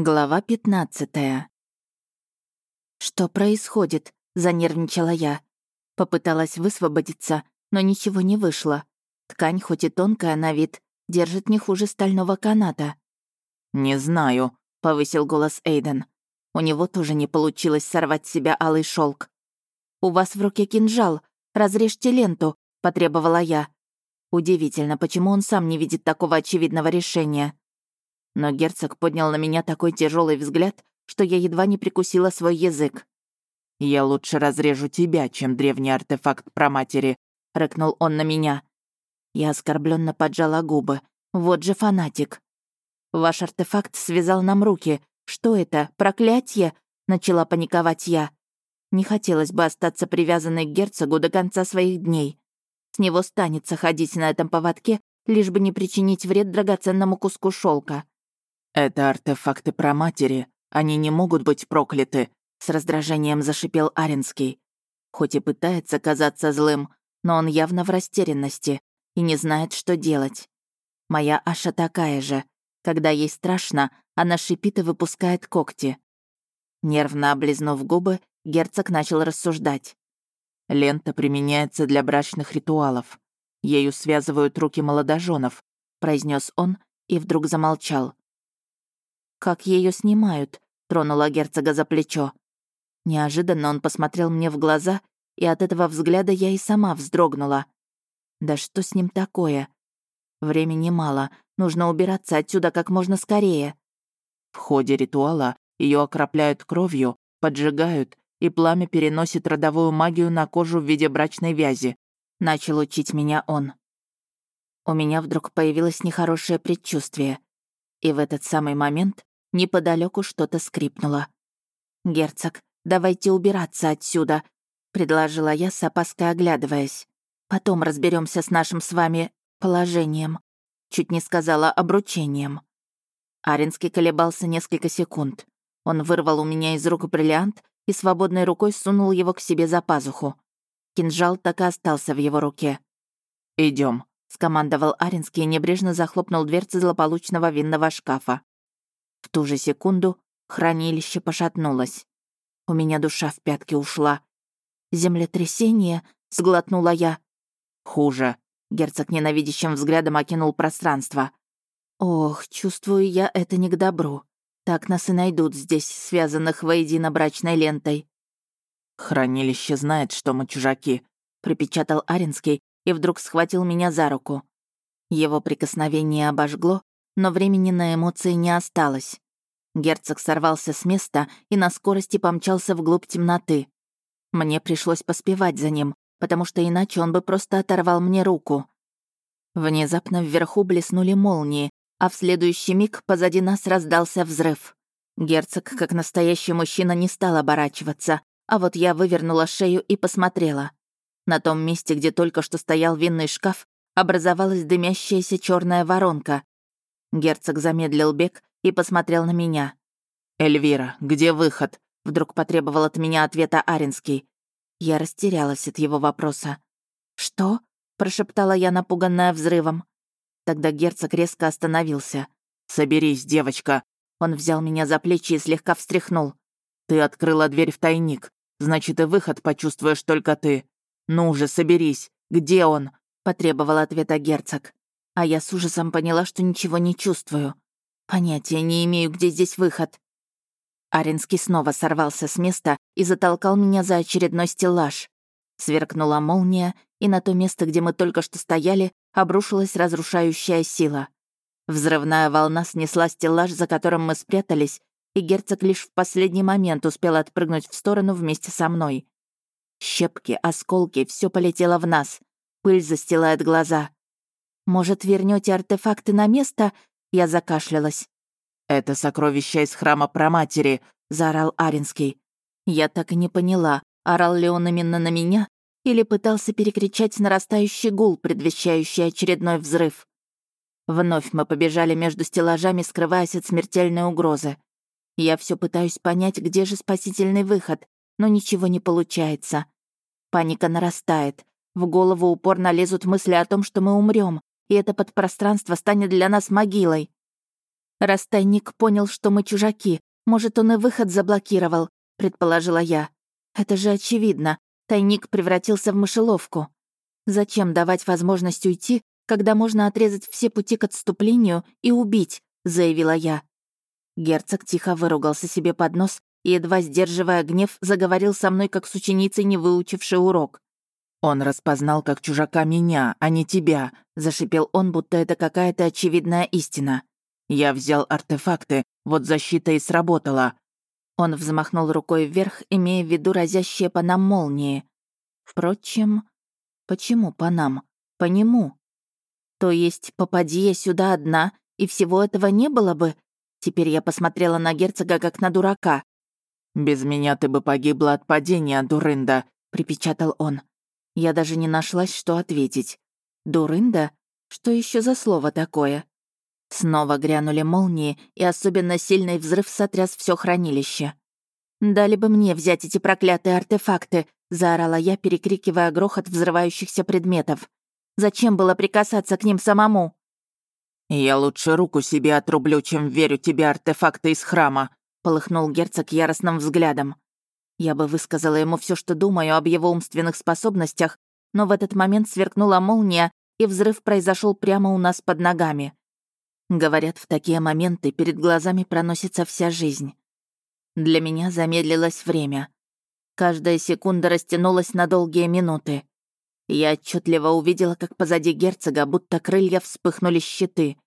Глава 15 «Что происходит?» — занервничала я. Попыталась высвободиться, но ничего не вышло. Ткань, хоть и тонкая на вид, держит не хуже стального каната. «Не знаю», — повысил голос Эйден. У него тоже не получилось сорвать с себя алый шелк. «У вас в руке кинжал. Разрежьте ленту», — потребовала я. Удивительно, почему он сам не видит такого очевидного решения но герцог поднял на меня такой тяжелый взгляд, что я едва не прикусила свой язык. «Я лучше разрежу тебя, чем древний артефакт про матери», — рыкнул он на меня. Я оскорбленно поджала губы. Вот же фанатик. «Ваш артефакт связал нам руки. Что это, проклятие?» — начала паниковать я. Не хотелось бы остаться привязанной к герцогу до конца своих дней. С него станется ходить на этом поводке, лишь бы не причинить вред драгоценному куску шелка. «Это артефакты про матери. Они не могут быть прокляты», — с раздражением зашипел Аренский. Хоть и пытается казаться злым, но он явно в растерянности и не знает, что делать. Моя Аша такая же. Когда ей страшно, она шипит и выпускает когти. Нервно облизнув губы, герцог начал рассуждать. «Лента применяется для брачных ритуалов. Ею связывают руки молодоженов», — произнес он и вдруг замолчал. «Как ее снимают?» — тронула герцога за плечо. Неожиданно он посмотрел мне в глаза, и от этого взгляда я и сама вздрогнула. «Да что с ним такое?» Времени мало, нужно убираться отсюда как можно скорее. В ходе ритуала ее окропляют кровью, поджигают, и пламя переносит родовую магию на кожу в виде брачной вязи. Начал учить меня он. У меня вдруг появилось нехорошее предчувствие. И в этот самый момент Неподалеку что-то скрипнуло. «Герцог, давайте убираться отсюда», — предложила я с опаской оглядываясь. «Потом разберемся с нашим с вами положением». Чуть не сказала обручением. Аренский колебался несколько секунд. Он вырвал у меня из рук бриллиант и свободной рукой сунул его к себе за пазуху. Кинжал так и остался в его руке. Идем, скомандовал Аренский и небрежно захлопнул дверцы злополучного винного шкафа. В ту же секунду хранилище пошатнулось. У меня душа в пятки ушла. «Землетрясение?» — сглотнула я. «Хуже», — герцог ненавидящим взглядом окинул пространство. «Ох, чувствую я это не к добру. Так нас и найдут здесь, связанных воедино брачной лентой». «Хранилище знает, что мы чужаки», — припечатал Аренский и вдруг схватил меня за руку. Его прикосновение обожгло, но времени на эмоции не осталось. Герцог сорвался с места и на скорости помчался вглубь темноты. Мне пришлось поспевать за ним, потому что иначе он бы просто оторвал мне руку. Внезапно вверху блеснули молнии, а в следующий миг позади нас раздался взрыв. Герцог, как настоящий мужчина, не стал оборачиваться, а вот я вывернула шею и посмотрела. На том месте, где только что стоял винный шкаф, образовалась дымящаяся черная воронка. Герцог замедлил бег и посмотрел на меня. «Эльвира, где выход?» Вдруг потребовал от меня ответа Аренский. Я растерялась от его вопроса. «Что?» — прошептала я, напуганная взрывом. Тогда герцог резко остановился. «Соберись, девочка!» Он взял меня за плечи и слегка встряхнул. «Ты открыла дверь в тайник. Значит, и выход почувствуешь только ты. Ну же, соберись. Где он?» — потребовал ответа герцог а я с ужасом поняла, что ничего не чувствую. Понятия не имею, где здесь выход. Аренский снова сорвался с места и затолкал меня за очередной стеллаж. Сверкнула молния, и на то место, где мы только что стояли, обрушилась разрушающая сила. Взрывная волна снесла стеллаж, за которым мы спрятались, и герцог лишь в последний момент успел отпрыгнуть в сторону вместе со мной. Щепки, осколки, все полетело в нас. Пыль застилает глаза. «Может, вернете артефакты на место?» Я закашлялась. «Это сокровище из храма Проматери», — заорал Аринский. Я так и не поняла, орал ли он именно на меня или пытался перекричать нарастающий гул, предвещающий очередной взрыв. Вновь мы побежали между стеллажами, скрываясь от смертельной угрозы. Я все пытаюсь понять, где же спасительный выход, но ничего не получается. Паника нарастает. В голову упорно лезут мысли о том, что мы умрем, и это подпространство станет для нас могилой. Раз тайник понял, что мы чужаки, может, он и выход заблокировал, предположила я. Это же очевидно. Тайник превратился в мышеловку. Зачем давать возможность уйти, когда можно отрезать все пути к отступлению и убить, заявила я. Герцог тихо выругался себе под нос и, едва сдерживая гнев, заговорил со мной как с ученицей, не выучившей урок. «Он распознал как чужака меня, а не тебя», — зашипел он, будто это какая-то очевидная истина. «Я взял артефакты, вот защита и сработала». Он взмахнул рукой вверх, имея в виду разящие по нам молнии. Впрочем, почему по нам? По нему? То есть, попади я сюда одна, и всего этого не было бы? Теперь я посмотрела на герцога как на дурака. «Без меня ты бы погибла от падения, дурында», — припечатал он. Я даже не нашлась, что ответить. «Дурында? Что еще за слово такое?» Снова грянули молнии, и особенно сильный взрыв сотряс все хранилище. «Дали бы мне взять эти проклятые артефакты», — заорала я, перекрикивая грохот взрывающихся предметов. «Зачем было прикасаться к ним самому?» «Я лучше руку себе отрублю, чем верю тебе артефакты из храма», — полыхнул герцог яростным взглядом. Я бы высказала ему все, что думаю об его умственных способностях, но в этот момент сверкнула молния, и взрыв произошел прямо у нас под ногами. Говорят, в такие моменты перед глазами проносится вся жизнь. Для меня замедлилось время. Каждая секунда растянулась на долгие минуты. Я отчетливо увидела, как позади герцога будто крылья вспыхнули щиты.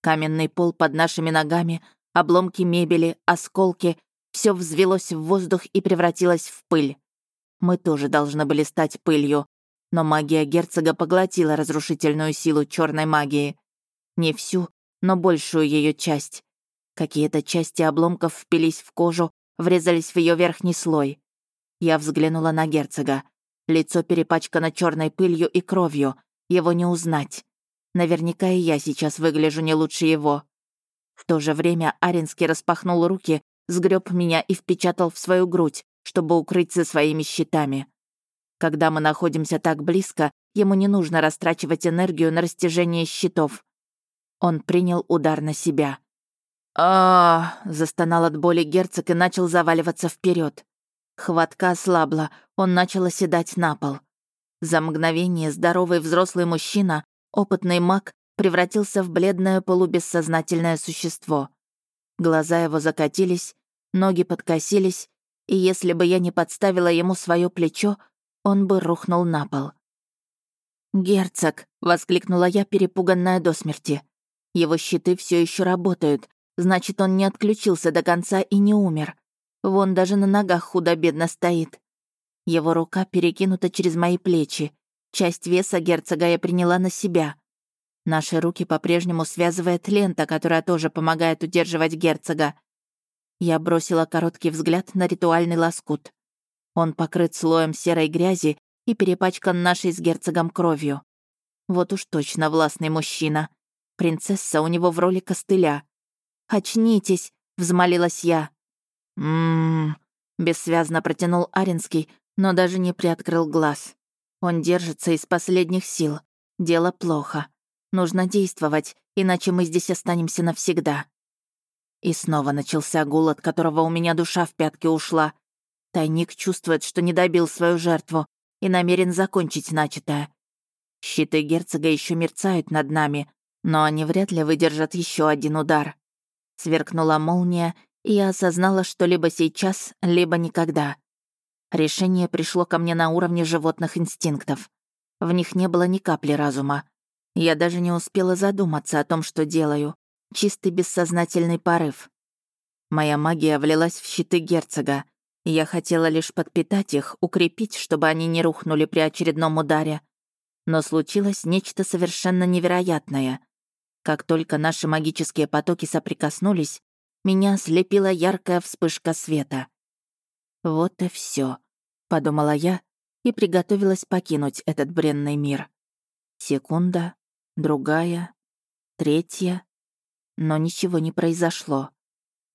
Каменный пол под нашими ногами, обломки мебели, осколки — все взвелось в воздух и превратилось в пыль. Мы тоже должны были стать пылью, но магия герцога поглотила разрушительную силу черной магии. Не всю, но большую ее часть. Какие-то части обломков впились в кожу, врезались в ее верхний слой. Я взглянула на герцога. Лицо перепачкано черной пылью и кровью. Его не узнать. Наверняка и я сейчас выгляжу не лучше его. В то же время Аринский распахнул руки, сгреб меня и впечатал в свою грудь, чтобы укрыться своими щитами. Когда мы находимся так близко, ему не нужно растрачивать энергию на растяжение щитов. Он принял удар на себя. а, застонал от боли герцог и начал заваливаться вперед. Хватка ослабла, он начал оседать на пол. За мгновение здоровый взрослый мужчина, опытный маг, превратился в бледное полубессознательное существо. Глаза его закатились, ноги подкосились, и если бы я не подставила ему свое плечо, он бы рухнул на пол. «Герцог!» — воскликнула я, перепуганная до смерти. Его щиты все еще работают, значит, он не отключился до конца и не умер. Вон даже на ногах худо-бедно стоит. Его рука перекинута через мои плечи. Часть веса герцога я приняла на себя. Наши руки по-прежнему связывает лента, которая тоже помогает удерживать герцога. Я бросила короткий взгляд на ритуальный лоскут. Он покрыт слоем серой грязи и перепачкан нашей с герцогом кровью. Вот уж точно властный мужчина. Принцесса у него в роли костыля. «Очнитесь!» — взмолилась я. «М-м-м», бессвязно протянул Аринский, но даже не приоткрыл глаз. Он держится из последних сил. Дело плохо. Нужно действовать, иначе мы здесь останемся навсегда. И снова начался гул, от которого у меня душа в пятки ушла. Тайник чувствует, что не добил свою жертву и намерен закончить начатое. Щиты герцога еще мерцают над нами, но они вряд ли выдержат еще один удар. Сверкнула молния, и я осознала, что либо сейчас, либо никогда. Решение пришло ко мне на уровне животных инстинктов. В них не было ни капли разума. Я даже не успела задуматься о том, что делаю. Чистый бессознательный порыв. Моя магия влилась в щиты герцога. Я хотела лишь подпитать их, укрепить, чтобы они не рухнули при очередном ударе. Но случилось нечто совершенно невероятное. Как только наши магические потоки соприкоснулись, меня слепила яркая вспышка света. «Вот и все, подумала я и приготовилась покинуть этот бренный мир. Секунда, другая, третья. Но ничего не произошло.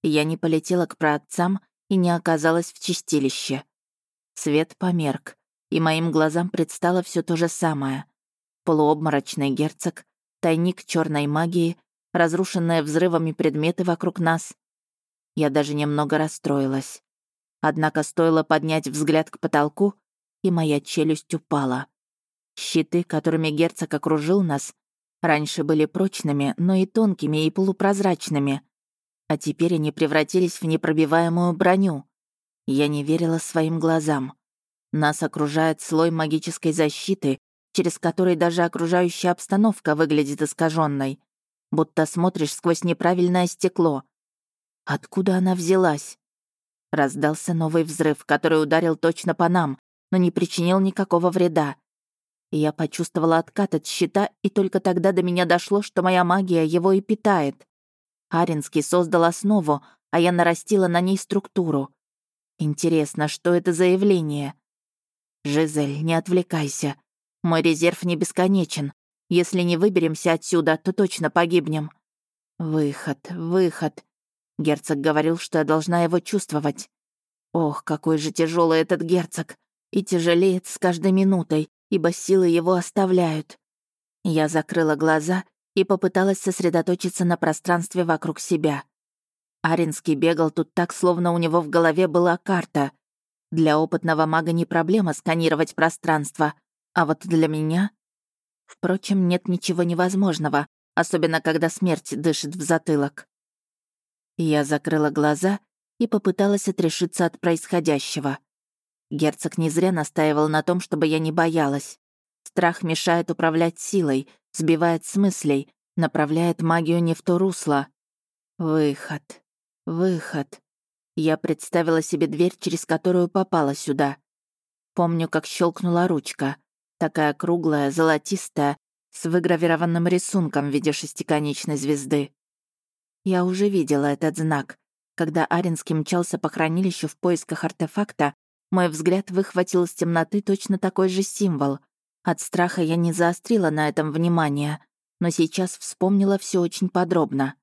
Я не полетела к праотцам и не оказалась в чистилище. Свет померк, и моим глазам предстало все то же самое. Полуобморочный герцог, тайник черной магии, разрушенные взрывами предметы вокруг нас. Я даже немного расстроилась. Однако стоило поднять взгляд к потолку, и моя челюсть упала. Щиты, которыми герцог окружил нас, раньше были прочными, но и тонкими, и полупрозрачными. А теперь они превратились в непробиваемую броню. Я не верила своим глазам. Нас окружает слой магической защиты, через который даже окружающая обстановка выглядит искаженной, будто смотришь сквозь неправильное стекло. Откуда она взялась? Раздался новый взрыв, который ударил точно по нам, но не причинил никакого вреда. Я почувствовала откат от щита, и только тогда до меня дошло, что моя магия его и питает. Аринский создал основу, а я нарастила на ней структуру. Интересно, что это за явление? «Жизель, не отвлекайся. Мой резерв не бесконечен. Если не выберемся отсюда, то точно погибнем». «Выход, выход». Герцог говорил, что я должна его чувствовать. Ох, какой же тяжелый этот герцог. И тяжелеет с каждой минутой, ибо силы его оставляют. Я закрыла глаза и попыталась сосредоточиться на пространстве вокруг себя. Аринский бегал тут так, словно у него в голове была карта. Для опытного мага не проблема сканировать пространство, а вот для меня... Впрочем, нет ничего невозможного, особенно когда смерть дышит в затылок. Я закрыла глаза и попыталась отрешиться от происходящего. Герцог не зря настаивал на том, чтобы я не боялась. Страх мешает управлять силой, сбивает с мыслей, направляет магию не в то русло. Выход. Выход. Я представила себе дверь, через которую попала сюда. Помню, как щелкнула ручка. Такая круглая, золотистая, с выгравированным рисунком в виде шестиконечной звезды. Я уже видела этот знак. Когда Аринский мчался по хранилищу в поисках артефакта, мой взгляд выхватил из темноты точно такой же символ. От страха я не заострила на этом внимание, но сейчас вспомнила все очень подробно.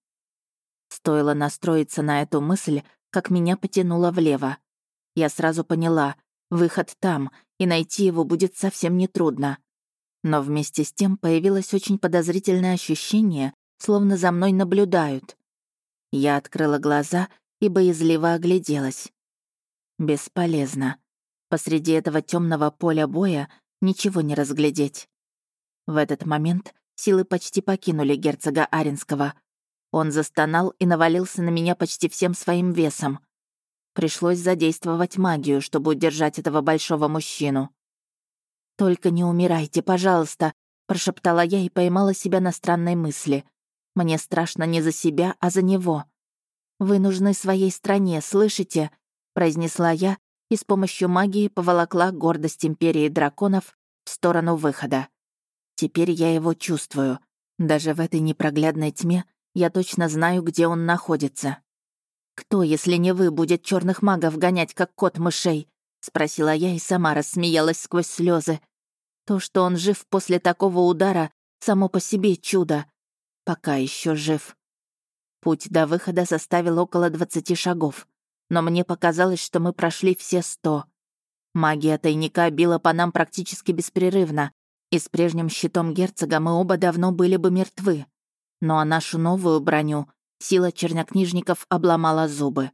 Стоило настроиться на эту мысль, как меня потянуло влево. Я сразу поняла, выход там, и найти его будет совсем нетрудно. Но вместе с тем появилось очень подозрительное ощущение, словно за мной наблюдают. Я открыла глаза и боязливо огляделась. Бесполезно. Посреди этого темного поля боя ничего не разглядеть. В этот момент силы почти покинули герцога Аринского. Он застонал и навалился на меня почти всем своим весом. Пришлось задействовать магию, чтобы удержать этого большого мужчину. «Только не умирайте, пожалуйста», — прошептала я и поймала себя на странной мысли. «Мне страшно не за себя, а за него. Вы нужны своей стране, слышите?» Произнесла я и с помощью магии поволокла гордость Империи Драконов в сторону выхода. Теперь я его чувствую. Даже в этой непроглядной тьме я точно знаю, где он находится. «Кто, если не вы, будет черных магов гонять, как кот мышей?» — спросила я и сама рассмеялась сквозь слезы. То, что он жив после такого удара, само по себе чудо. Пока еще жив. Путь до выхода составил около двадцати шагов но мне показалось, что мы прошли все сто. Магия тайника била по нам практически беспрерывно, и с прежним щитом герцога мы оба давно были бы мертвы. Ну а нашу новую броню сила чернокнижников обломала зубы.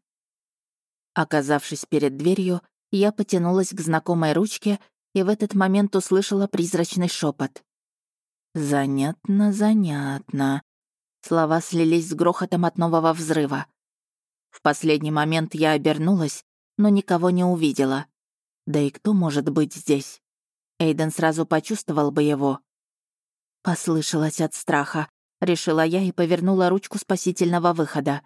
Оказавшись перед дверью, я потянулась к знакомой ручке и в этот момент услышала призрачный шепот. «Занятно, занятно». Слова слились с грохотом от нового взрыва. В последний момент я обернулась, но никого не увидела. Да и кто может быть здесь? Эйден сразу почувствовал бы его. Послышалась от страха. Решила я и повернула ручку спасительного выхода.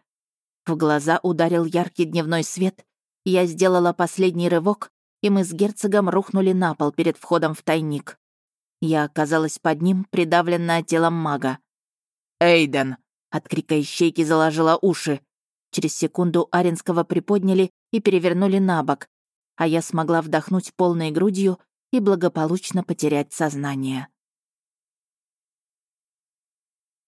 В глаза ударил яркий дневной свет, я сделала последний рывок, и мы с герцогом рухнули на пол перед входом в тайник. Я оказалась под ним, придавленная телом мага. «Эйден!» — от крика ищейки заложила уши. Через секунду Аренского приподняли и перевернули на бок, а я смогла вдохнуть полной грудью и благополучно потерять сознание.